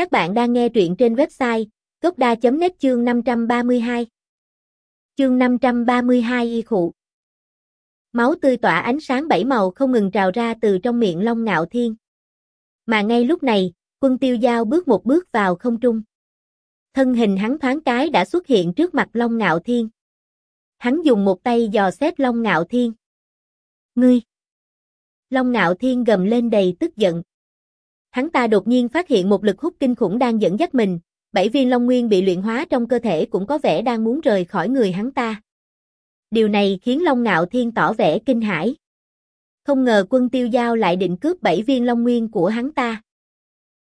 Các bạn đang nghe truyện trên website gocda.net chương 532. Chương 532 y khụ. Máu tươi tỏa ánh sáng bảy màu không ngừng trào ra từ trong miệng Long Ngạo Thiên. Mà ngay lúc này, quân tiêu dao bước một bước vào không trung. Thân hình hắn thoáng cái đã xuất hiện trước mặt Long Ngạo Thiên. Hắn dùng một tay dò xét Long Ngạo Thiên. Ngươi! Long Ngạo Thiên gầm lên đầy tức giận. Hắn ta đột nhiên phát hiện một lực hút kinh khủng đang dẫn dắt mình, bảy viên long nguyên bị luyện hóa trong cơ thể cũng có vẻ đang muốn rời khỏi người hắn ta. Điều này khiến Long Ngạo Thiên tỏ vẻ kinh hãi. Không ngờ quân tiêu giao lại định cướp bảy viên long nguyên của hắn ta.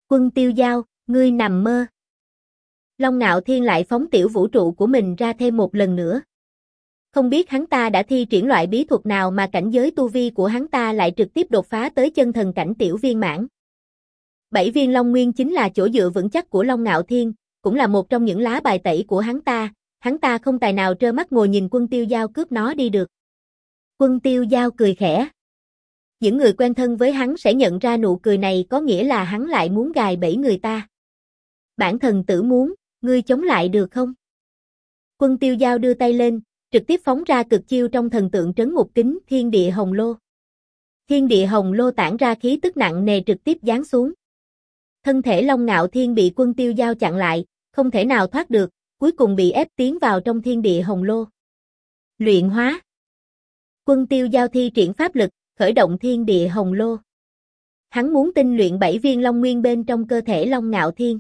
Quân tiêu giao, ngươi nằm mơ. Long Ngạo Thiên lại phóng tiểu vũ trụ của mình ra thêm một lần nữa. Không biết hắn ta đã thi triển loại bí thuật nào mà cảnh giới tu vi của hắn ta lại trực tiếp đột phá tới chân thần cảnh tiểu viên mãn. Bảy viên Long Nguyên chính là chỗ dựa vững chắc của Long Ngạo Thiên, cũng là một trong những lá bài tẩy của hắn ta, hắn ta không tài nào trơ mắt ngồi nhìn quân tiêu giao cướp nó đi được. Quân tiêu giao cười khẽ. Những người quen thân với hắn sẽ nhận ra nụ cười này có nghĩa là hắn lại muốn gài bẫy người ta. Bản thần tử muốn, ngươi chống lại được không? Quân tiêu giao đưa tay lên, trực tiếp phóng ra cực chiêu trong thần tượng trấn ngục kính thiên địa hồng lô. Thiên địa hồng lô tản ra khí tức nặng nề trực tiếp giáng xuống. Thân thể Long Ngạo Thiên bị quân tiêu giao chặn lại, không thể nào thoát được, cuối cùng bị ép tiến vào trong thiên địa hồng lô. Luyện hóa Quân tiêu giao thi triển pháp lực, khởi động thiên địa hồng lô. Hắn muốn tinh luyện bảy viên long nguyên bên trong cơ thể Long Ngạo Thiên.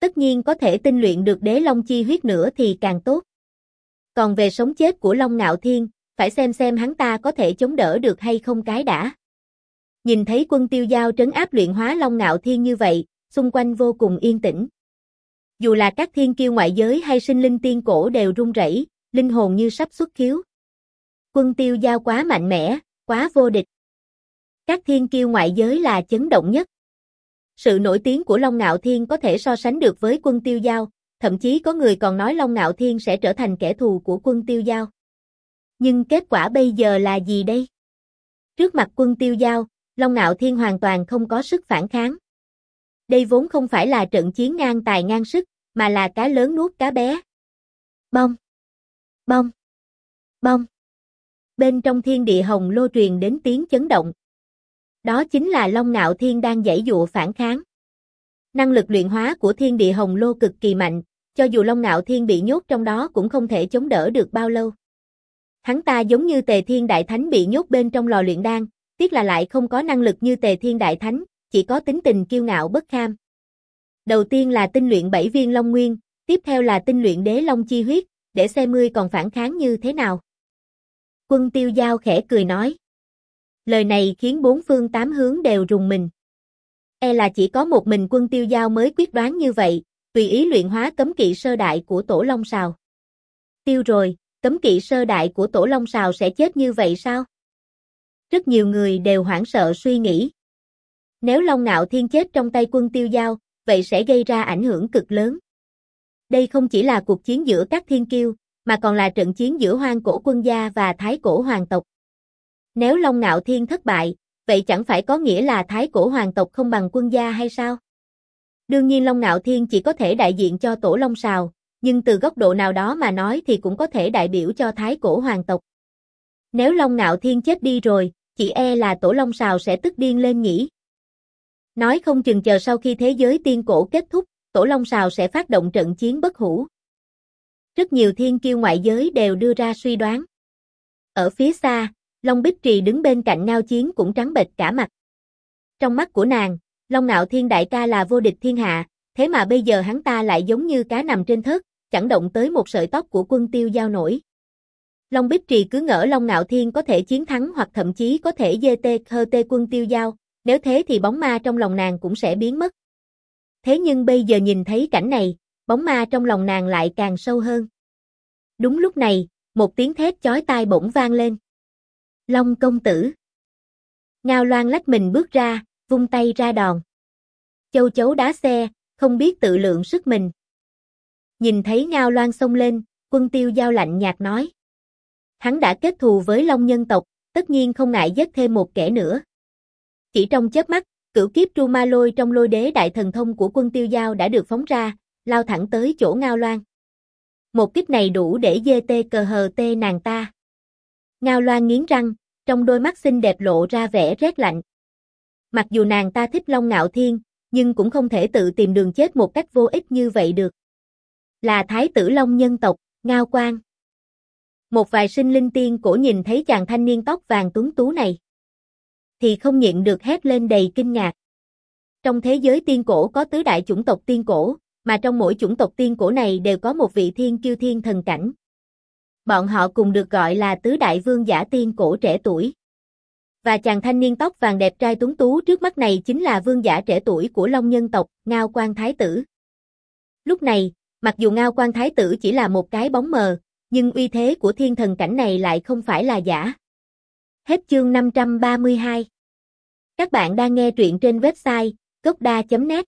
Tất nhiên có thể tinh luyện được đế long chi huyết nữa thì càng tốt. Còn về sống chết của Long Ngạo Thiên, phải xem xem hắn ta có thể chống đỡ được hay không cái đã. Nhìn thấy quân tiêu giao trấn áp luyện hóa Long Ngạo Thiên như vậy, xung quanh vô cùng yên tĩnh. Dù là các thiên kiêu ngoại giới hay sinh linh tiên cổ đều run rẩy, linh hồn như sắp xuất khiếu. Quân tiêu giao quá mạnh mẽ, quá vô địch. Các thiên kiêu ngoại giới là chấn động nhất. Sự nổi tiếng của Long Ngạo Thiên có thể so sánh được với quân tiêu giao, thậm chí có người còn nói Long Ngạo Thiên sẽ trở thành kẻ thù của quân tiêu giao. Nhưng kết quả bây giờ là gì đây? Trước mặt quân tiêu giao, Long Ngạo Thiên hoàn toàn không có sức phản kháng. Đây vốn không phải là trận chiến ngang tài ngang sức, mà là cá lớn nuốt cá bé. Bông! Bông! Bông! Bên trong thiên địa hồng lô truyền đến tiếng chấn động. Đó chính là Long Ngạo Thiên đang dãy dụa phản kháng. Năng lực luyện hóa của thiên địa hồng lô cực kỳ mạnh, cho dù Long Ngạo Thiên bị nhốt trong đó cũng không thể chống đỡ được bao lâu. Hắn ta giống như Tề Thiên Đại Thánh bị nhốt bên trong lò luyện đan, tiếc là lại không có năng lực như Tề Thiên Đại Thánh, chỉ có tính tình kiêu ngạo bất kham. Đầu tiên là tinh luyện bảy viên Long Nguyên, tiếp theo là tinh luyện đế Long Chi huyết, để xem ngươi còn phản kháng như thế nào. Quân tiêu giao khẽ cười nói. Lời này khiến bốn phương tám hướng đều rùng mình. E là chỉ có một mình quân tiêu giao mới quyết đoán như vậy, tùy ý luyện hóa cấm kỵ sơ đại của tổ Long Sào. Tiêu rồi, cấm kỵ sơ đại của tổ Long Sào sẽ chết như vậy sao? Rất nhiều người đều hoảng sợ suy nghĩ. Nếu Long Ngạo Thiên chết trong tay quân tiêu giao, vậy sẽ gây ra ảnh hưởng cực lớn. Đây không chỉ là cuộc chiến giữa các thiên kiêu, mà còn là trận chiến giữa hoang cổ quân gia và thái cổ hoàng tộc. Nếu Long Ngạo Thiên thất bại, vậy chẳng phải có nghĩa là thái cổ hoàng tộc không bằng quân gia hay sao? Đương nhiên Long Ngạo Thiên chỉ có thể đại diện cho tổ Long Sào, nhưng từ góc độ nào đó mà nói thì cũng có thể đại biểu cho thái cổ hoàng tộc. Nếu Long Ngạo Thiên chết đi rồi, chỉ e là tổ Long Sào sẽ tức điên lên nhỉ. Nói không chừng chờ sau khi thế giới tiên cổ kết thúc, tổ Long Sào sẽ phát động trận chiến bất hủ. Rất nhiều thiên kiêu ngoại giới đều đưa ra suy đoán. Ở phía xa, Long Bích Trì đứng bên cạnh ngao chiến cũng trắng bệch cả mặt. Trong mắt của nàng, Long Nạo Thiên đại ca là vô địch thiên hạ, thế mà bây giờ hắn ta lại giống như cá nằm trên thớt, chẳng động tới một sợi tóc của quân tiêu giao nổi. Long Bích Trì cứ ngỡ Long Ngạo Thiên có thể chiến thắng hoặc thậm chí có thể dê tê khơ tê quân tiêu giao, nếu thế thì bóng ma trong lòng nàng cũng sẽ biến mất. Thế nhưng bây giờ nhìn thấy cảnh này, bóng ma trong lòng nàng lại càng sâu hơn. Đúng lúc này, một tiếng thét chói tai bỗng vang lên. Long công tử. Ngao loan lách mình bước ra, vung tay ra đòn. Châu chấu đá xe, không biết tự lượng sức mình. Nhìn thấy Ngao loan xông lên, quân tiêu giao lạnh nhạt nói. Hắn đã kết thù với Long nhân tộc, tất nhiên không ngại giết thêm một kẻ nữa. Chỉ trong chớp mắt, cửu kiếp tru ma lôi trong lôi đế đại thần thông của quân tiêu giao đã được phóng ra, lao thẳng tới chỗ Ngao Loan. Một kích này đủ để dê tê cờ hờ tê nàng ta. Ngao Loan nghiến răng, trong đôi mắt xinh đẹp lộ ra vẻ rét lạnh. Mặc dù nàng ta thích Long Ngạo Thiên, nhưng cũng không thể tự tìm đường chết một cách vô ích như vậy được. Là Thái tử Long nhân tộc, Ngao Quang. Một vài sinh linh tiên cổ nhìn thấy chàng thanh niên tóc vàng tuấn tú này. Thì không nhịn được hét lên đầy kinh ngạc. Trong thế giới tiên cổ có tứ đại chủng tộc tiên cổ, mà trong mỗi chủng tộc tiên cổ này đều có một vị thiên kiêu thiên thần cảnh. Bọn họ cùng được gọi là tứ đại vương giả tiên cổ trẻ tuổi. Và chàng thanh niên tóc vàng đẹp trai tuấn tú trước mắt này chính là vương giả trẻ tuổi của Long nhân tộc, Ngao Quan Thái Tử. Lúc này, mặc dù Ngao Quan Thái Tử chỉ là một cái bóng mờ, nhưng uy thế của thiên thần cảnh này lại không phải là giả. Hết chương 532 Các bạn đang nghe truyện trên website gocda.net